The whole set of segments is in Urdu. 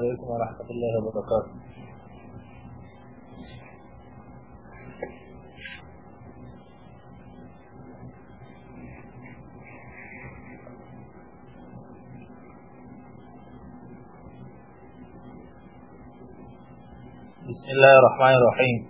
عليكم ورحمة الله وبركاته. بسم الله الرحمن الرحيم.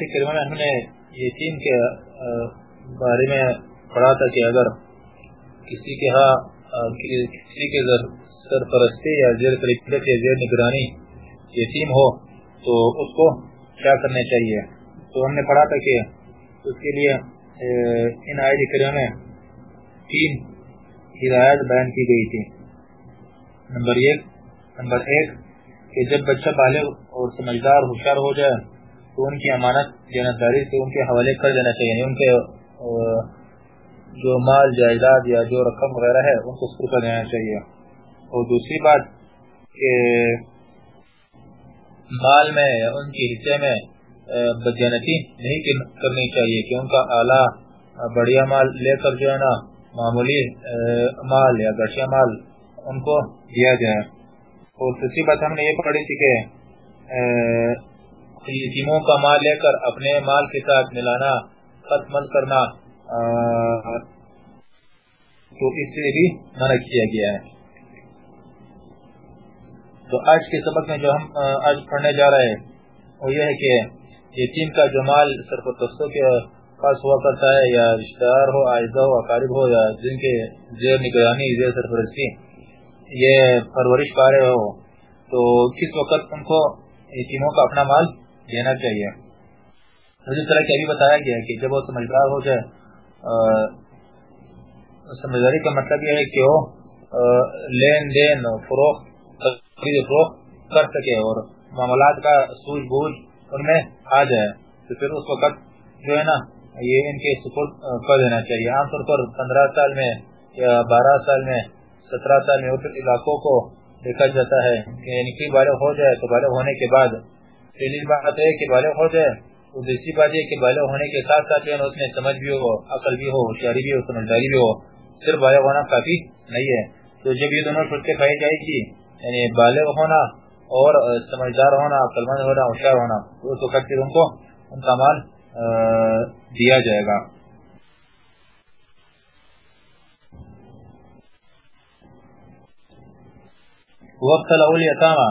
آیت کریمہ میں ہم نے یتیم کے بارے میں پڑھا تھا کہ اگر کسی کے ہاں کسی کے سرپرستی یا زیر قلقلت یا زیر نگرانی یتیم ہو تو اس کو کیا کرنا چاہیے؟ تو ہم نے پڑھا تھا کہ اس کے لیے ان آیت کریمہ میں تین ہدایت بیان کی گئی تھی۔ نمبر ایک نمبر ایک کہ جب بچہ بالغ اور سمجھدار ہوشیار ہو جائے تو ان کی امانت جانبداری سے ان کے حوالے کر دینا چاہیے یعنی ان کے جو مال، جائیداد یا جو رقم وغیرہ ہے، ان کو سر کر دینا چاہیے۔ اور دوسری بات کہ مال میں یا ان کے حصے میں بدجانتی نہیں کرنی چاہیے کہ ان کا اعلیٰ بڑھیا مال لے کر جو ہے نا، معمولی مال یا گٹیا مال ان کو دیا جائے۔ اور دوسری بات ہم نے یہ پڑھی تھی کہ یتیموں کا مال لے کر اپنے مال کے ساتھ ملانا ختم کرنا تو اس سے بھی منع کیا گیا ہے۔ تو آج کے سبق میں جو ہم آج پڑھنے جا رہے ہیں، وہ یہ ہے کہ یتیم کا جو مال صرف سرپرستوں کے پاس ہوا کرتا ہے، یا رشتہ دار ہو آئزہ ہو، اقارب ہو، یا جن کے زیر نگرانی، زیر سرپرستی یہ پرورش پا رہے ہو، تو کس وقت ان کو یتیموں کا اپنا مال دینا چاہیے۔ جس طرح کہ ابھی بتایا گیا کہ جب وہ سمجھدار ہو جائے سمجھداری کا مطلب یہ ہے کہ وہ لین دین، فروخت فروخت کر سکے اور معاملات کا سوج بوجھ ان میں آ جائے۔ تو پھر اس وقت جو ہے نا، یہ ان کے سپورٹ کر دینا چاہیے۔ عام طور پر پندرہ سال میں یا بارہ سال میں، سترہ سال میں علاقوں کو دیکھا جاتا ہے کہ یعنی کہ بالغ ہو جائے تو بالغ ہونے کے بعد پہلی بات ہے کہ بالغ ہو جائے تو دوسری بات یہ کہ بالغ ہونے کے ساتھ ساتھ اس میں سمجھ بھی ہو، عقل بھی ہو، ہوشیاری بھی ہو، سمجھداری بھی ہو، صرف بالغ ہونا کافی نہیں ہے۔ تو جب یہ دونوں چھٹکے پائی جائے گی یعنی بالغ ہونا اور سمجھدار ہونا عقل مند ہونا، ہوشیار ہونا تو اس وقت پھر ان کو ان کا مال دیا جائے گا۔ وقت الاول یتامہ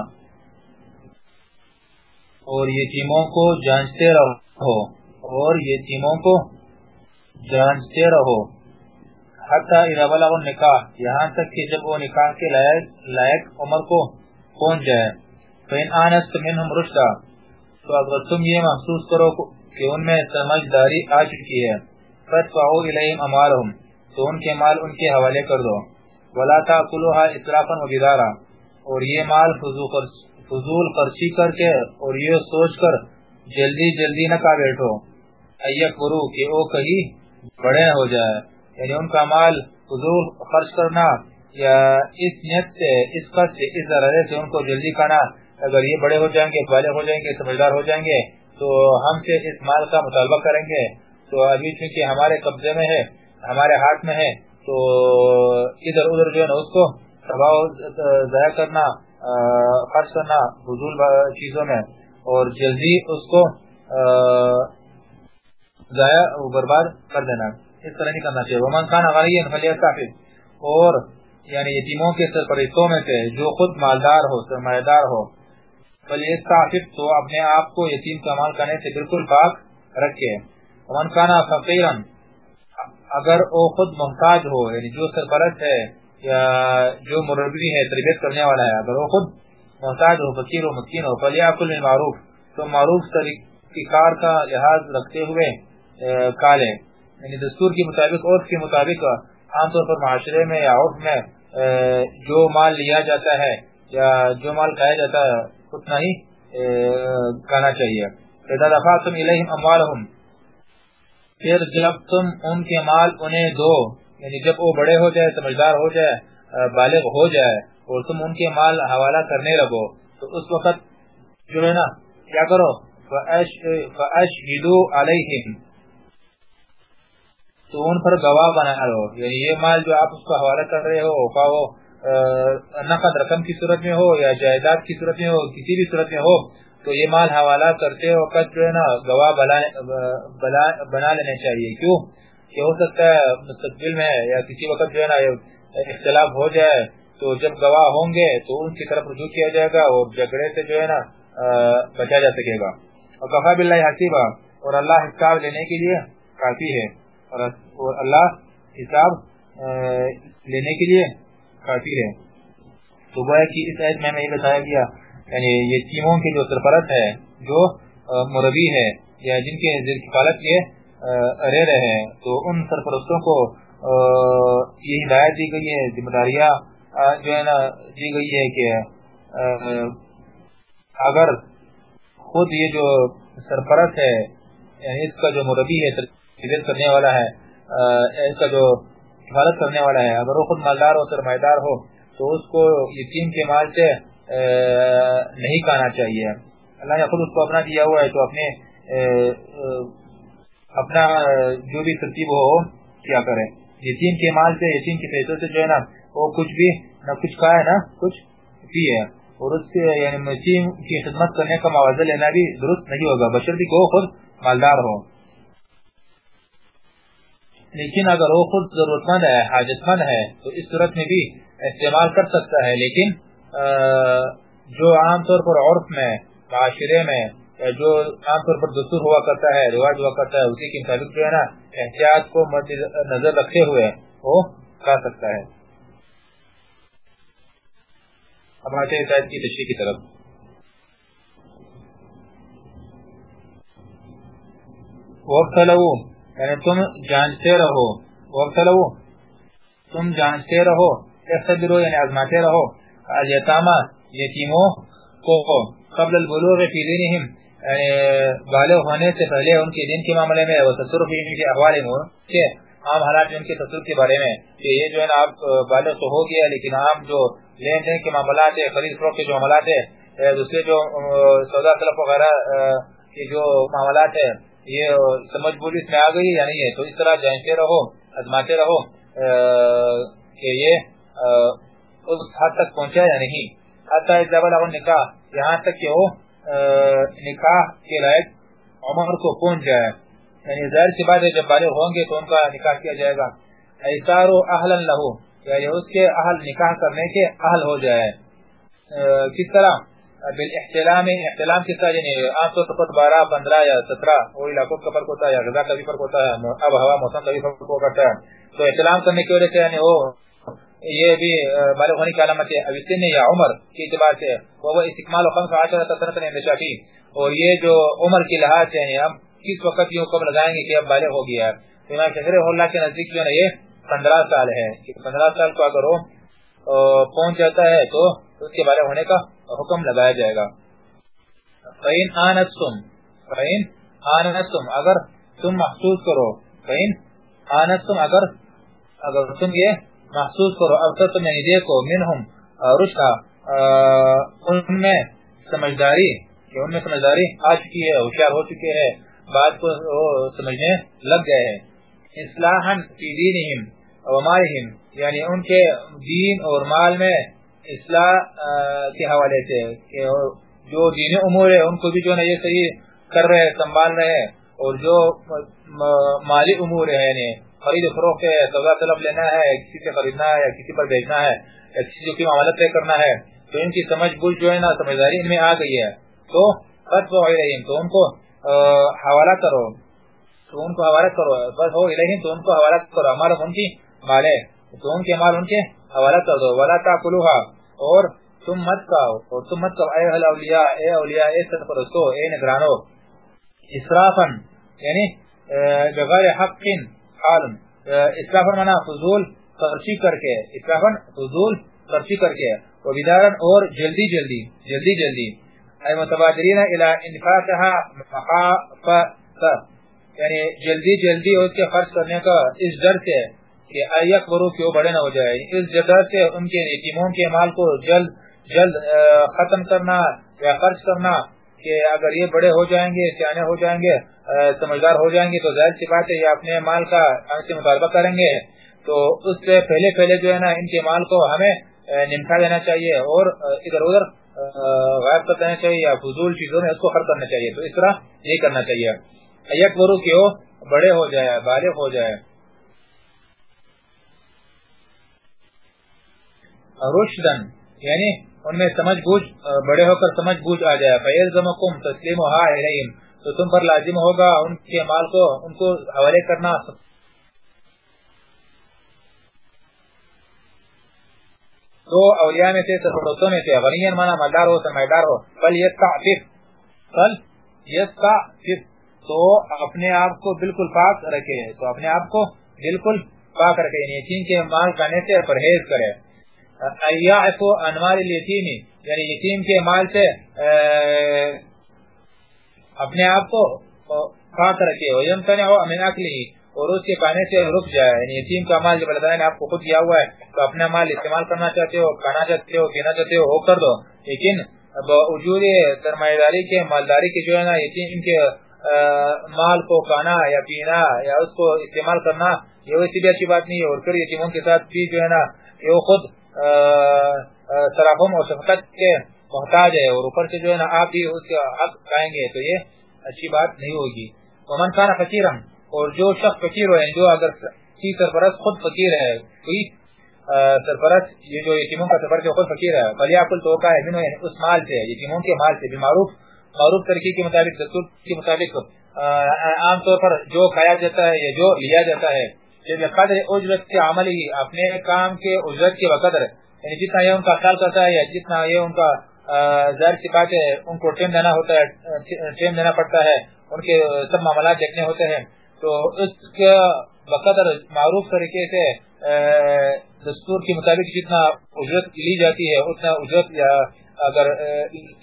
اور یتیموں کو جانچتے رہو، اور یتیموں کو جانچتے رہو۔ حتی اذا بلغ النکاح، یہاں تک کہ جب وہ نکاح کے لائق لائق عمر کو پہنچ جائے فین آنست منہم رشدہ تو اگر تم یہ محسوس کرو کہ ان میں سمجھداری آ چکی ہے فَتْفَعُوا إِلَيْهِمْ أَمَالَهُمْ تو ان کے مال ان کے حوالے کر دو۔ وَلَا تَعْقُلُهَا إِسْرَافًا وَبِدَارًا، اور یہ مال فضو خرچ فضول خرچی کر کے اور یہ سوچ کر جلدی جلدی نہ کا بیٹھو۔ ایکبرو کہ او کہیں بڑے ہو جائے۔ یعنی ان کا مال فضول خرچ کرنا یا اس نیت سے، اس قصد سے، اس ضرورے سے ان کو جلدی کھانا اگر یہ بڑے ہو جائیں گے بالغ ہو جائیں گے، سمجھدار ہو جائیں گے، تو ہم سے اس مال کا مطالبہ کریں گے۔ تو ابھی چونکہ ہمارے قبضے میں ہے، ہمارے ہاتھ میں ہے، تو ادھر ادھر جو ہے نا، اس کو ضائع کرنا خرچ کرنا حضول چیزوں میں، اور جلدی اس کو ضائع برباد کر دینا۔ اس طرح نہیں کرنا چاہیے۔ ومن خان غنی فلیہ صاحب اور یعنی یتیموں کے سرپرستوں میں سے جو خود مالدار ہو سرمایہ دار ہو فلیہ صاحب تو اپنے آپ کو یتیم کا مال کرنے سے بالکل پاک رکھے۔ ومن خان فقیرا اگر وہ خود محتاج ہو یعنی جو سرپرست ہے یا جو مربی ہے، تربیت کرنے والا ہے، اگر وہ خود محتاج ہو، فقیر و مسکین ہو فلیاکل معروف، تو معروف طریقہ کار کا لحاظ رکھتے ہوئے کالے یعنی دستور کے مطابق عرف کے مطابق، عام طور پر معاشرے میں یا عرف میں جو مال لیا جاتا ہے یا جو مال کھایا جاتا ہے، اتنا ہی کھانا چاہیے۔ اذا دفعتم الیہم اموالہم پھر جب تم ان کے مال انہیں دو یعنی جب وہ بڑے ہو جائے، سمجھدار ہو جائے بالغ ہو جائے اور تم ان کے مال حوالہ کرنے لگو، تو اس وقت جو ہے نا، کیا کرو؟ فَأَشْهِدُوا عَلَيْهِمْ۔ تو ان پر گواہ بنا لو۔ یعنی یہ مال جو آپ اس کو حوالہ کر رہے ہو وہ نقد رقم کی صورت میں ہو یا جائیداد کی صورت میں ہو، کسی بھی صورت میں ہو، تو یہ مال حوالہ کرتے وقت جو ہے نا، گواہ بنا لینے چاہیے۔ کیوں؟ کہ ہو سکتا ہے مستقبل میں یا کسی وقت جو ہے نا اختلاف ہو جائے، تو جب گواہ ہوں گے تو ان کی طرف رجوع کیا جائے گا اور جھگڑے سے جو ہے نا بچا جا سکے گا۔ اور کفا بلّہ حسیبہ اور اللہ حساب لینے کے لیے کافی ہے۔ اور اللہ حساب لینے کے لیے کافی ہے۔ تو گویا کہ اس عید میں نے یہ بتایا گیا یعنی یہ تیموں کے جو سرپرست ہے جو مربی ہے یا جن کے ذر رہ رہے ہیں۔ تو ان سرپرستوں کو یہ ہدایت دی گئی ہے ذمہ داریاں جو ہے نا، دی گئی ہے کہ اگر خود یہ جو سرپرست ہے یعنی اس کا جو مربی ہے، تربیت کرنے والا ہے اس کا جو حفاظت کرنے والا ہے، اگر وہ خود مالدار ہو سرمایہ دار ہو، تو اس کو یتیم کے مال سے نہیں کھانا چاہیے۔ اللہ نے خود اس کو اپنا دیا ہوا ہے، تو اپنے اپنا، جو بھی ترتیب ہو کیا کرے یتیم کے مال سے، یتیم کے پیسوں سے جو ہے نا، وہ کچھ بھی نہ کچھ کھائے، نہ کچھ پیے۔ اور اس سے یعنی یتیم کی خدمت کرنے کا موازہ لینا بھی درست نہیں ہوگا۔ بشر بھی کو خود مالدار ہو۔ لیکن اگر وہ خود ضرورت مند ہے حاجت مند ہے، تو اس صورت میں بھی استعمال کر سکتا ہے۔ لیکن جو عام طور پر عرف میں، معاشرے میں جو عام طور پر دستور ہوا کرتا ہے، رواج ہوا کرتا ہے، اسی کے مطابق جو ہے نا، احتیاط کو نظر رکھتے ہوئے وہ کھا سکتا ہے۔ اب آتے ہیں کی تشریح کی طرف۔ وقت یعنی تم جانتے رہو۔ وقت لو تم جانتے رہو۔ اختبرو یعنی آزماتے رہو۔ الیتاما یتیموں کو قبل البلوغ فی دینہم بالغ ہونے سے پہلے ان کے دین کے معاملے میں وہ تصرف کے احوال کہ عام حالات ان کے تصرف کے بارے میں، کہ یہ جو ہے نا آپ، بالغ تو ہو گیا، لیکن عام جو لین دین کے معاملات ہے خرید فروخت کے جو معاملات ہے دوسرے جو سودا طلب وغیرہ کے جو معاملات ہے یہ سمجھ بولی اس میں آ گئی یا نہیں ہے؟ تو اس طرح جانتے رہو، ازماتے رہو کہ یہ اس حد تک پہنچا یا نہیں؟ حتی ازدابل اول نکاح یہاں تک کہ وہ نکاح کے لائق عمر کو پہنچ جائے یعنی ظاہر سی بات ہے، جب بالغ ہوں گے تو ان کا نکاح کیا جائے گا۔ ایسار اہلا لہو یعنی اس کے اہل نکاح کرنے کے اہل ہو جائے۔ کس طرح؟ بالاحتلام، احتلام کے ساتھ یعنی عام طور پر بارہ، پندرہ یا سترہ، وہ علاقوں کا فرق ہوتا ہے یا غذا کا بھی فرق ہوتا ہے، اب ہوا موسم کا بھی فرق کرتا ہے۔ تو احتلام کرنے کی وجہ سے یعنی وہ یہ بھی بالغ ہونے کی علامت ہے۔ ابھی سن یا عمر کے اعتبار سے وہ استقمال و خمس عشر سنت عند شافعی اور یہ جو عمر کی لحاظ سے یعنی ہم کس وقت یہ حکم لگائیں گے کہ اب بالغ ہو گیا ہے۔ امام شہر اللہ کے نزدیک جو ہے یہ پندرہ سال ہے۔ پندرہ سال کو اگر وہ پہنچ جاتا ہے تو اس کے بارے ہونے کا حکم لگایا جائے گا۔ فَإِنْ آنَسْتُمْ فَإِنْ آنَسْتُمْ اگر تم محسوس کرو، فَإِنْ آنَسْتُمْ اگر اگر تم یہ محسوس کرو، اب تو تم یعنی دیکھو، منہم رشا ان میں سمجھداری، کہ ان میں سمجھداری آ چکی ہے، ہوشیار ہو چکے ہیں، بات کو سمجھنے لگ گئے ہیں۔ اصلاحا فی دینہم ومالہم یعنی ان کے دین اور مال میں اصلاح کے حوالے سے کہ جو دین امور ہے ان کو بھی جو ہے یہ صحیح کر رہے، سنبھال رہے اور جو مالی امور ہے یعنی خرید فروخت ہے سودا طلب لینا ہے، کسی سے خریدنا ہے، یا کسی پر بیچنا ہے، یا کسی جو کی معاملہ طے کرنا ہے، تو ان کی سمجھ بوجھ جو ہے نا، سمجھداری ان میں آ گئی ہے۔ تو خط ہو تو ان کو حوالہ کرو۔ تو ان کو حوالہ کرو۔ بس ہو تو ان کو حوالہ کرو۔ ہمارا ان کی مالے تو ان کے مال ان کے حوالہ کر دو۔ ولا تاکلوها اور تم مت کھاؤ۔ اور تم مت کھاؤ۔ اے اولیاء اے اولیاء، اے سرپرستو اے نگرانو۔ اسرافا یعنی بغیر حق حال اسرافا منا فضول خرچی کر کے اسرافا فضول خرچی کر کے و بدارا اور جلدی جلدی جلدی جلدی. اے متبادرین الى انفاقها مخافتا یعنی جلدی جلدی اس کے خرچ کرنے کا اس ڈر سے کہ ایک برو کی وہ بڑے نہ ہو جائے. اس جگہ سے ان کے یتیموں کے مال کو جلد جلد ختم کرنا یا خرچ کرنا کہ اگر یہ بڑے ہو جائیں گے، سیانے ہو جائیں گے سمجھدار ہو جائیں گے تو ظاہر سی بات ہے، یہ اپنے مال کا سے مطالبہ کریں گے۔ تو اس سے پہلے پہلے جو ہے نا، ان کے مال کو ہمیں نمٹا دینا چاہیے اور ادھر ادھر غائب کر دینا چاہیے یا فضول چیزوں میں اس کو خرچ کرنا چاہیے۔ تو اس طرح یہ کرنا چاہیے۔ یک برو کیوں بڑے ہو جائے، بالغ ہو جائے۔ رشدن یعنی ان میں سمجھ بوجھ بڑے ہو کر سمجھ بوجھ آ جائے۔ فیلزمکم تسلیم ہا الیہم تو تم پر لازم ہوگا ان کے مال کو، ان کو حوالے کرنا۔ تو اولیاء میں سے سرپڑوتوں میں سے غنین مانا مالدار ہو سمیدار ہو۔ بل یستعفف بل یستعفف۔ تو اپنے آپ کو بالکل پاک رکھے، تو اپنے آپ کو بالکل پاک رکھے یعنی یتیم کے مال کھانے سے پرہیز کرے۔ ایعفو انوار الیتیمی یعنی یتیم کے مال سے اپنے آپ کو پاک رکھے ہو ویمتنعو امن اکلی اور اس کے پانے سے رک جائے۔ یعنی یتیم کا مال جب اللہ نے آپ کو خود دیا ہوا ہے، تو اپنا مال استعمال کرنا چاہتے ہو، کھانا چاہتے ہو، پینا چاہتے ہو، وہ کر دو۔ لیکن باوجود سرمایہ داری کے، مالداری کے جو ہے نا، یتیم کے مال کو کھانا یا پینا یا اس کو استعمال کرنا، یہ ویسی بھی اچھی بات نہیں ہے۔ اور پھر یتیموں کے ساتھ بھی جو ہے نا، یہ خود تراغم اور شفقت کے محتاج ہے اور اوپر سے جو ہے نا آپ بھی اس کا حق کھائیں گے تو یہ اچھی بات نہیں ہوگی۔ ومن کھانا فقیرم اور جو شخص فقیر ہوئے یعنی جو اگر کی سرپرست خود فقیر ہے، کوئی سرپرست، یہ جو یتیموں کا سرپرست خود فقیر ہے بلی عقل تو کا ہے یعنی اس مال سے، یتیموں کے مال سے بھی معروف معروف طریقے کے مطابق، دستور کے مطابق عام طور پر جو کھایا جاتا ہے یا جو لیا جاتا ہے قدر اجرت کے عمل ہی اپنے کام کے اجرت کے وقدر یعنی جتنا یہ ان کا خیال کرتا ہے یا جتنا یہ ان کا ظاہر سی بات ہے، ان کو ٹیم دینا ہوتا ہے، ٹیم دینا پڑتا ہے، ان کے سب معاملات دیکھنے ہوتے ہیں۔ تو اس کا بقدر معروف طریقے سے دستور کے مطابق جتنا اجرت لی جاتی ہے، اتنا اجرت یا اگر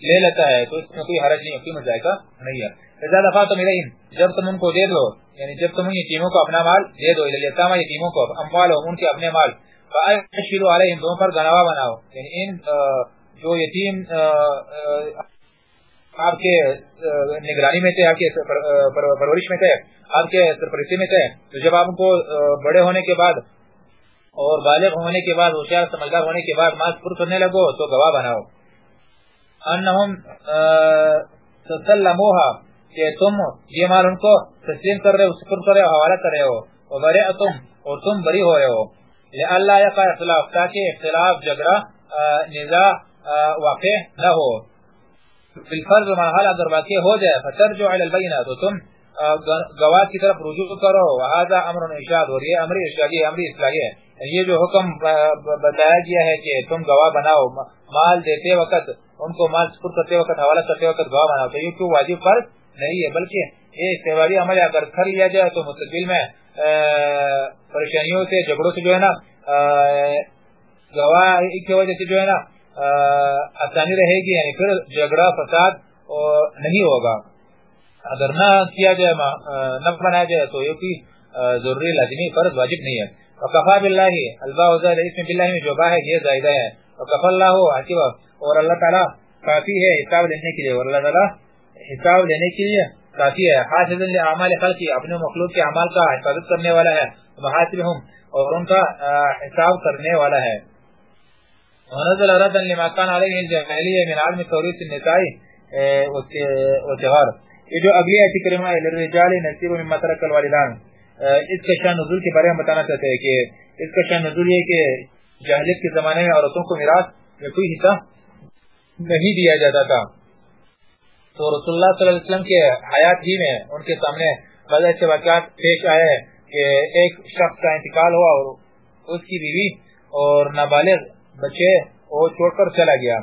لے لیتا ہے، تو اس میں کوئی حرج نہیں قیمت ذائقہ نہیں ہے۔ زیادہ دفعہ تو میرے جب تم ان کو دے دو یعنی جب تم ان یتیموں کو اپنا مال دے دو یعنی یتامہ یتیموں کو، اموال ہو ان کے اپنے مال فاشلوا علیہم دونوں پر گناوا بناؤ۔ یعنی ان جو یتیم آپ کے نگرانی میں تھے، آپ کے پرورش میں تھے، آپ کے سرپرستی میں تھے، تو جب آپ کو بڑے ہونے کے بعد اور بالغ ہونے کے بعد، ہوشیار سمجھدار ہونے کے بعد مال پر کرنے لگو تو گواہ بناؤ۔ انہم تسلموها کہ تم یہ مال ان کو تسلیم کر رہے ہو، سپر کر رہے ہو، حوالہ کر رہے ہو۔ وبرئتم، اور تم بری ہو رہے ہو۔ لیے اللہ یقع اختلاف، تاکہ اختلاف جگرہ نزاع واقع نہ ہو۔ بالفرض مرحلہ اگر واقع ہو جائے، فترجع علی البینہ تو تم گواہ کی طرف رجوع کرو۔ وہذا امر ارشاد اور یہ امر ارشادی، امر اصلاحی ہے۔ یعنی یہ جو حکم بتایا گیا ہے کہ تم گواہ بناؤ مال دیتے وقت، ان کو مال سپر کرتے وقت، حوالہ کرتے وقت گواہ بناؤ، تو یہ کیوں واجب فرض نہیں ہے؟ بلکہ یہ استعمالی عمل اگر کر لیا جائے تو مستقبل میں پریشانیوں سے، جھگڑوں سے جو ہے نا گواہ کی وجہ سے جو ہے نا آسانی رہے گی یعنی پھر جھگڑا، فساد نہیں ہوگا۔ اگر نہ کیا جائے نہ بنایا جائے، تو یہ کوئی ضروری، لازمی فرض واجب نہیں ہے۔ وقفا باللہ البا زائد اس میں باللہ میں جو با ہے، یہ زائدہ ہے۔ وقف اللہ حسیبہ اور اللہ تعالی کافی ہے حساب لینے کے لیے، اور اللہ تعالی حساب لینے کے لیے کافی ہے۔ حاصل اعمال خلقی، اپنے مخلوق کے اعمال کا حفاظت کرنے والا ہے، محاسبہم، اور ان کا حساب کرنے والا ہے۔ ونزل ردا لما كان عليه الجاهليه من علم توريث النساء والصغار یہ جو اگلی ایت کریمہ ہے، للرجال نصیب مما ترك الوالدان. اس کا شان نزول کے بارے میں بتانا چاہتے ہیں کہ اس کا شان نزول یہ کہ جاہلیت کے زمانے میں عورتوں کو میراث میں کوئی حصہ نہیں دیا جاتا تھا۔ تو رسول اللہ صلی اللہ علیہ وسلم کے حیات ہی میں ان کے سامنے بعض ایسے واقعات پیش آئے ہیں کہ ایک شخص کا انتقال ہوا اور اس کی بیوی اور نابالغ بچے وہ چھوڑ کر چلا گیا۔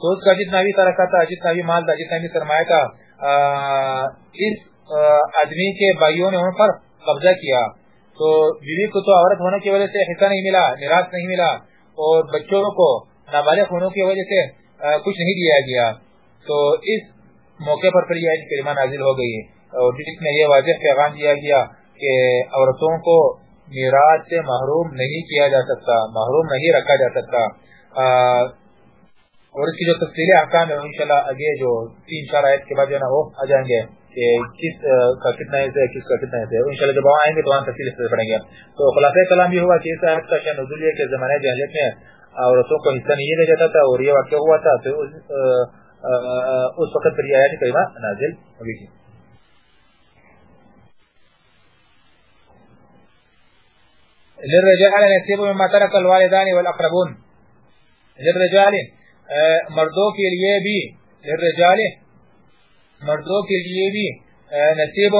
تو اس کا جتنا بھی ترکہ تھا، جتنا بھی مال تھا، جتنا بھی سرمایہ تھا اس آدمی کے بھائیوں نے ان پر قبضہ کیا۔ تو بیوی کو تو عورت ہونے کی وجہ سے حصہ نہیں ملا نراش نہیں ملا، اور بچوں کو نابالغ ہونے کی وجہ سے کچھ نہیں دیا گیا۔ تو اس موقع پر پھر یہ کلمہ نازل ہو گئی۔ اور جس میں یہ واضح پیغام دیا گیا کہ عورتوں کو میراث سے محروم نہیں کیا جا سکتا، محروم نہیں رکھا جا سکتا۔ اور اس کی جو تفصیلی احکام ہے انشاءاللہ اگے جو تین، چار آیت کے بعد جو نا، وہ آ جائیں گے کہ کس کا کتنا حصہ ہے، کس کا کتنا حصہ ہے۔ انشاءاللہ جب آئیں گے تو وہاں تفصیل سے پڑھیں گے۔ تو خلاصہ کلام یہ ہوا کہ اس آیت کا شان نزول یہ کہ زمانے جاہلیت میں عورتوں کو حصہ نہیں دیا جاتا تھا اور یہ واقعہ ہوا تھا۔ تو اس وقت پر یہ آیت کریمہ نازل ہوئی تھی للرجال نصیب مما ترک الوالدان والاقربون للرجال مردوں کے لیے بھی للرجال مردوں کے لیے بھی نصیب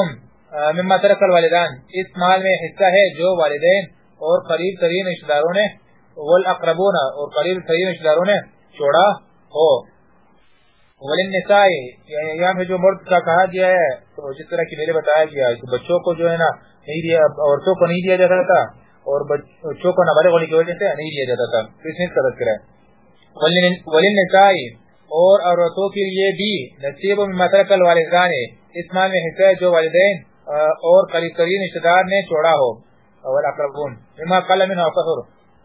مما ترک الوالدان. اس مال میں حصہ ہے جو والدین اور قریب ترین رشتہ داروں نے والاقربون اور قریب ترین رشتہ داروں نے چھوڑا ہو. وللنساء یعنی یہاں پہ جو مرد کا کہا گیا ہے، تو جس طرح کی میرے بتایا گیا کہ بچوں کو جو ہے نا، نہیں دیا، عورتوں کو نہیں دیا جاتا تھا اور بچوں کو نابالغ ہونے کی وجہ سے نہیں دیا جاتا تھا۔ تو اس نے قدر کرا۔ وللنساء اور عورتوں کے لیے بھی نصیب میں مترک الوالدان اس مال میں حصہ جو والدین اور قریب قریب رشتہ دار نے چھوڑا ہو۔ اور اقربون مما قل من او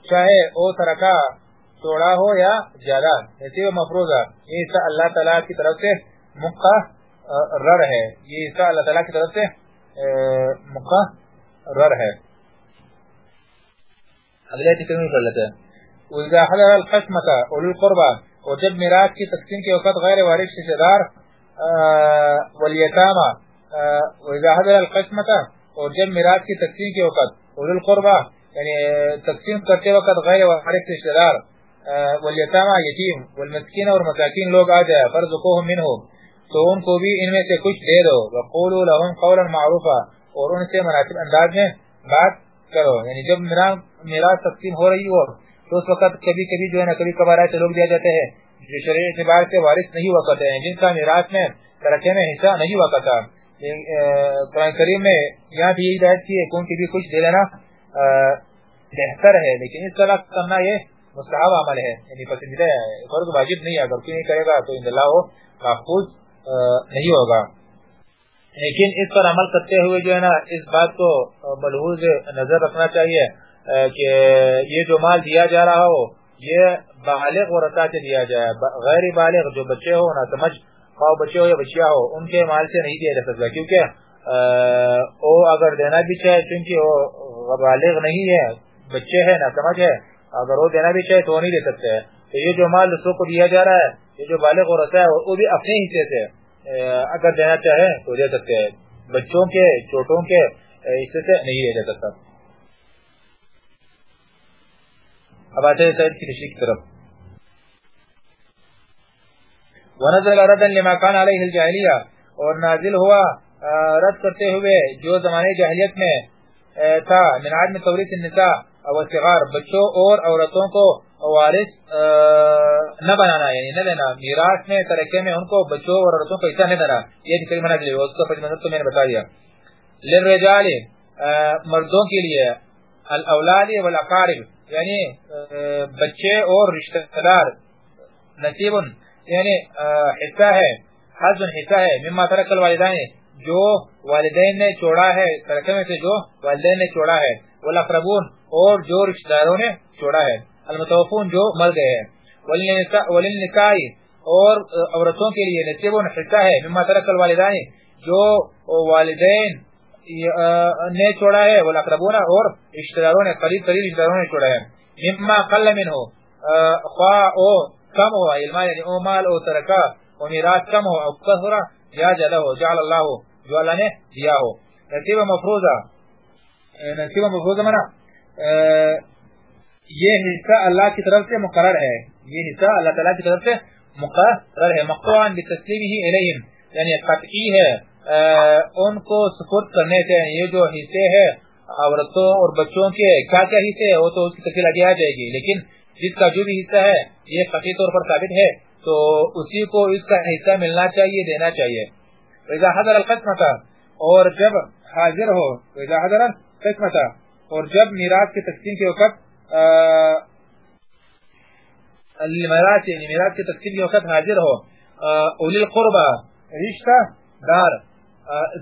چاہے او ترکا چھوڑا ہو یا زیادہ، نصیب مفروضہ یہ حصہ اللہ تعالی کی طرف سے مقرر ہے۔ یہ حصہ اللہ تعالی کی طرف سے مقرر ہے۔ اگلے تکمیل کر لیتے ہیں۔ وَإِذَا حَلَرَ الْقَسْمَةَ أُولُو الْقُرْبَةِ اور جب میراث کی تقسیم کے وقت غیر وارث رشتہ دار والیتامہ واذا حضر القسمة اور جب میراث کی تقسیم کے وقت اول القربہ یعنی تقسیم کرتے وقت غیر وارث رشتہ دار والیتامہ یتیم والمسکین اور مساکین لوگ آ جائے، فرزقوهم منه، تو ان کو بھی ان میں سے کچھ دے دو۔ وقولوا لهم قولا معروفا اور ان سے مناسب انداز میں بات کرو۔ یعنی جب میراث تقسیم ہو رہی ہو، تو اس وقت کبھی کبھی جو ہے نا، کبھی کبھار ایسے لوگ دیا جاتے ہیں جو شرعی اعتبار سے وارث نہیں ہوا کرتے ہیں۔ جن کا میراث میں ترقے میں حصہ نہیں ہوا کرتا۔ قرآن کریم میں یہاں بھی یہی ہدایت کی ہے کون کی بھی کچھ دے لینا بہتر ہے۔ لیکن اس طرح کرنا یہ مستحب عمل ہے۔ یعنی پسندیدہ ہے۔ فرض واجب نہیں ہے۔ اگر کوئی نہیں کرے گا تو ان اللہ محفوظ نہیں ہوگا۔ لیکن اس پر عمل کرتے ہوئے جو ہے نا، اس بات کو ملحوظ نظر رکھنا چاہیے کہ یہ جو مال دیا جا رہا ہو، یہ بالغ اور عطا سے دیا جائے۔ غیر بالغ جو بچے ہو نہ سمجھ خواہ بچے ہو یا بچیا ہو، ان کے مال سے نہیں دیا جا سکتا۔ کیونکہ وہ اگر دینا بھی چاہے، چونکہ وہ بالغ نہیں ہے، بچے ہے نہ سمجھ ہے، اگر وہ دینا بھی چاہے تو وہ نہیں دے سکتے۔ تو یہ جو مال دوسروں کو دیا جا رہا ہے، یہ جو بالغ اور عطا ہے، وہ بھی اپنے حصے سے اگر دینا چاہے تو دے سکتے ہیں۔ بچوں کے چھوٹوں کے حصے سے نہیں دیا جا سکتا۔ اب آتے ہیں سید کی تشریح کی طرف۔ ونزل ردا لما كان عليه الجاهليه اور نازل ہوا رد کرتے ہوئے جو زمانے جاہلیت میں تھا، من عدم تورث النساء او الصغار، بچوں اور عورتوں کو وارث نہ بنانا یعنی نہ لینا۔ میراث میں ترکے میں ان کو بچوں اور عورتوں کو حصہ نہیں دینا۔ یہ کلمہ نازل ہوا اس کا پس تو میں نے بتا دیا۔ للرجال مردوں کے لیے، الاولاد والاقارب یعنی بچے اور رشتہ دار نصیب یعنی حصہ ہے حضن حصہ ہے، مما ترک الوالدین، جو والدین نے چھوڑا ہے ترکے میں سے جو والدین نے چھوڑا ہے، والاقربون، اور جو رشتہ داروں نے چھوڑا ہے۔ المتوفون جو مر گئے ہیں۔ وللنساء اور عورتوں کے لیے نصیب حصہ ہے۔ مما ترک الوالدین، جو والدین، نے چھوڑا ہے۔ والاقربون اور رشتہ داروں نے، قریب قریب رشتہ داروں نے چھوڑا ہے۔ مما قل منه خواہ او کم ہو علم یعنی او مال، او ترکا، او میراث کم ہو او کثرہ یا جلہ ہو، جعل اللہ جو اللہ نے دیا ہو۔ نصیب مفروضہ نصیب مفروضہ منا یہ حصہ اللہ کی طرف سے مقرر ہے۔ یہ حصہ اللہ تعالی کی طرف سے مقرر ہے۔ مقطوعا بتسلیمه الیہم یعنی قطعی ہے۔ ان کو سپورٹ کرنے سے یعنی یہ جو حصے ہیں، عورتوں اور بچوں کے کیا کیا حصے ہیں، وہ تو اس کی تفصیل آگے آ جائے گی۔ لیکن جس کا جو بھی حصہ ہے، یہ قطعی طور پر ثابت ہے، تو اسی کو اس کا حصہ ملنا چاہیے، دینا چاہیے۔ ویزا حضر القسمت اور جب حاضر ہو ویزا حضر القسمت اور جب میراث کی تقسیم کے وقت میراث یعنی میراث کی تقسیم کے وقت حاضر ہو۔ اولی القربہ رشتہ، دار۔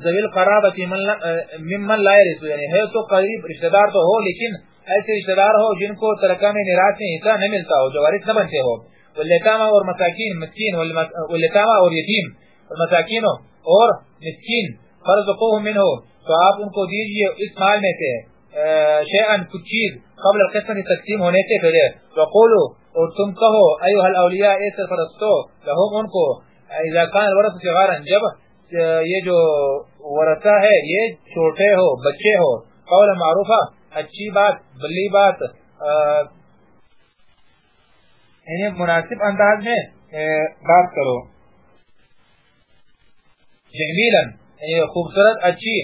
زویل قرابتی ممن لا یرسو یعنی ہے تو قریب، رشتہ دار تو ہو، لیکن ایسے رشتہ دار ہو جن کو ترکہ میں میراث میں حصہ نہ ملتا ہو، جو وارث نہ بنتے ہو۔ والیتامہ اور مساکین، مسکین والیتامہ اور یتیم۔ مساکین اور مسکین فرزقوہ من ہو تو آپ ان کو دیجیے اس مال میں سے۔ شیئن، کچھ چیز قبل القسم تقسیم ہونے سے پہلے۔ وقولو اور تم کہو ایوہ الاولیاء ایسر فرستو لہم ان کو۔ اذا کان الورث صغارا، جب یہ جو ورثہ ہے، یہ چھوٹے ہو، بچے ہو، قول معروفہ، اچھی بات، بلی بات یعنی مناسب انداز میں بات کرو۔ جمیلا یعنی خوبصورت، اچھی،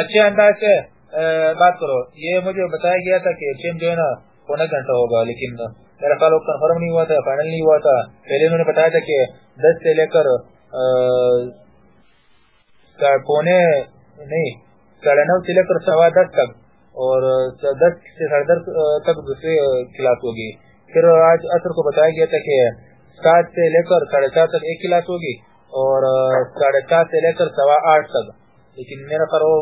اچھے انداز سے بات کرو، یہ مجھے بتایا گیا تھا کہ ٹیم جو ہے نا، پونا گھنٹہ ہوگا، لیکن میرا خیال کنفرم نہیں ہوا تھا فائنل نہیں ہوا تھا۔ پہلے انہوں نے بتایا تھا کہ دس سے لے کر پونے، نہیں، ساڑھے نو سے لے کر سوا دس تک، اور دس سے ساڑھے دس تک دوسری کلاس ہوگی۔ پھر آج اثر کو بتایا گیا تھا کہ سات سے لے کر ساڑھے چار تک ایک کلاس ہوگی، اور ساڑھے سات سے لے کر سوا آٹھ تک۔ لیکن میرا خیال وہ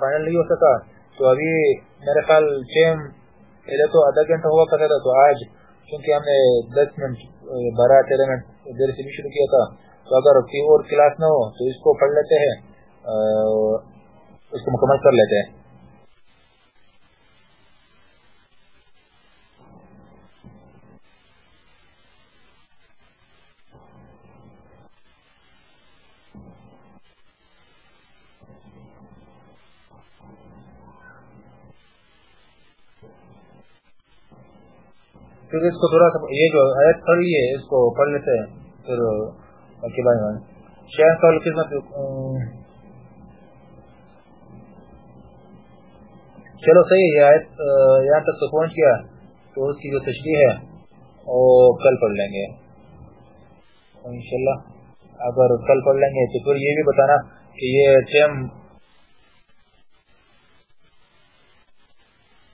فائنل نہیں ہو سکا۔ تو ابھی میرے خیال ٹیم پہلے تو آدھا گھنٹہ ہوا کرتا تھا تو آج کیونکہ ہم نے دس منٹ بارہ تیرہ منٹ دیر سے بھی شروع کیا تھا۔ تو اگر کوئی اور کلاس نہ ہو تو اس کو پڑھ لیتے ہیں اس کو مکمل کر لیتے ہیں۔ پھر اس کو تھوڑا سا یہ جو آیت پڑھ لیے اس کو پڑھ لیتے ہیں پھر باقی بھائی شہر کا خدمت چلو صحیح ہے، آیت، یہاں تک تو پہنچ گیا۔ تو اس کی جو تشریح ہے، وہ کل پڑھ لیں گے۔ انشاءاللہ، اگر کل پڑھ لیں گے تو پھر یہ بھی بتانا کہ یہ ٹیم